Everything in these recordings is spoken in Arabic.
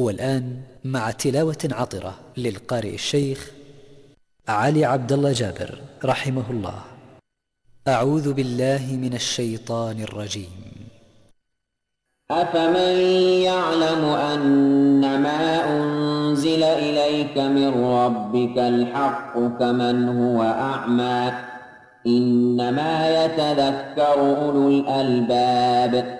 والآن مع تلاوة عطرة للقارئ الشيخ علي عبد الله جابر رحمه الله. أعوذ بالله من الشيطان الرجيم. أفمن يعلم أن ما أنزل إليك من ربك الحق كمن هو أعمى إنما يتذكر أولو الألباب.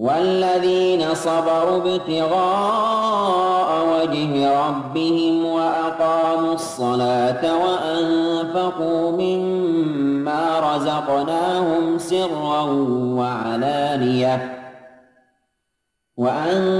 والذين صبروا ابتغاء وجه ربهم وأقاموا الصلاة وأنفقوا مما رزقناهم سرا وعلانية وأنفقوا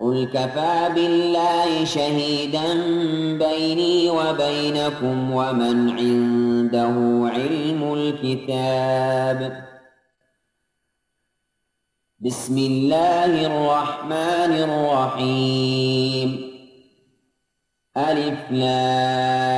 قل كفى بالله شهيدا بيني وبينكم ومن عنده علم الكتاب. بسم الله الرحمن الرحيم. ألف لام.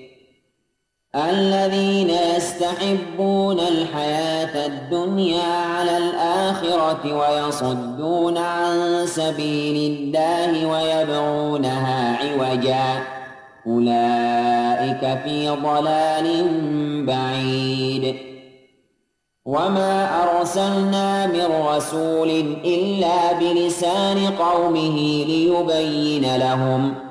الذين يستحبون الحياة الدنيا على الآخرة ويصدون عن سبيل الله ويبعونها عوجا. أولئك في ضلال بعيد. وما أرسلنا من رسول إلا بلسان قومه ليبين لهم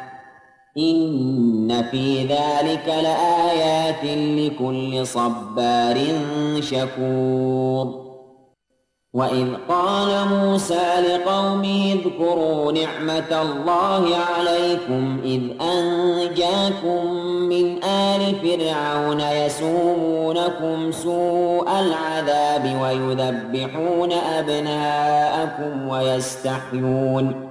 ان في ذلك لآيات لكل صبار شكور وإذ قال موسى لقومه اذكروا نعمة الله عليكم إذ أنجاكم من آل فرعون يسومونكم سوء العذاب ويذبحون أبناءكم ويستحيون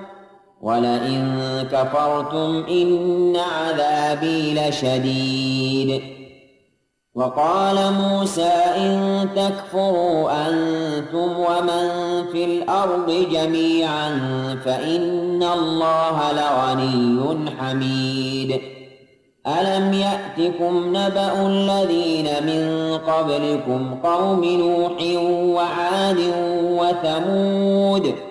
وَلَئِن كَفَرْتُمْ إِنَّ عَذَابِي لَشَدِيدٌ. وَقَالَ مُوسَى إِن تَكْفُرُوا أَنْتُمْ وَمَنْ فِي الْأَرْضِ جَمِيعًا فَإِنَّ اللَّهَ لَغَنِيٌّ حَمِيدٌ. أَلَمْ يَأْتِكُمْ نَبَأُ الَّذِينَ مِنْ قَبْلِكُمْ قَوْمِ نُوحٍ وَعَادٍ وَثَمُودَ؟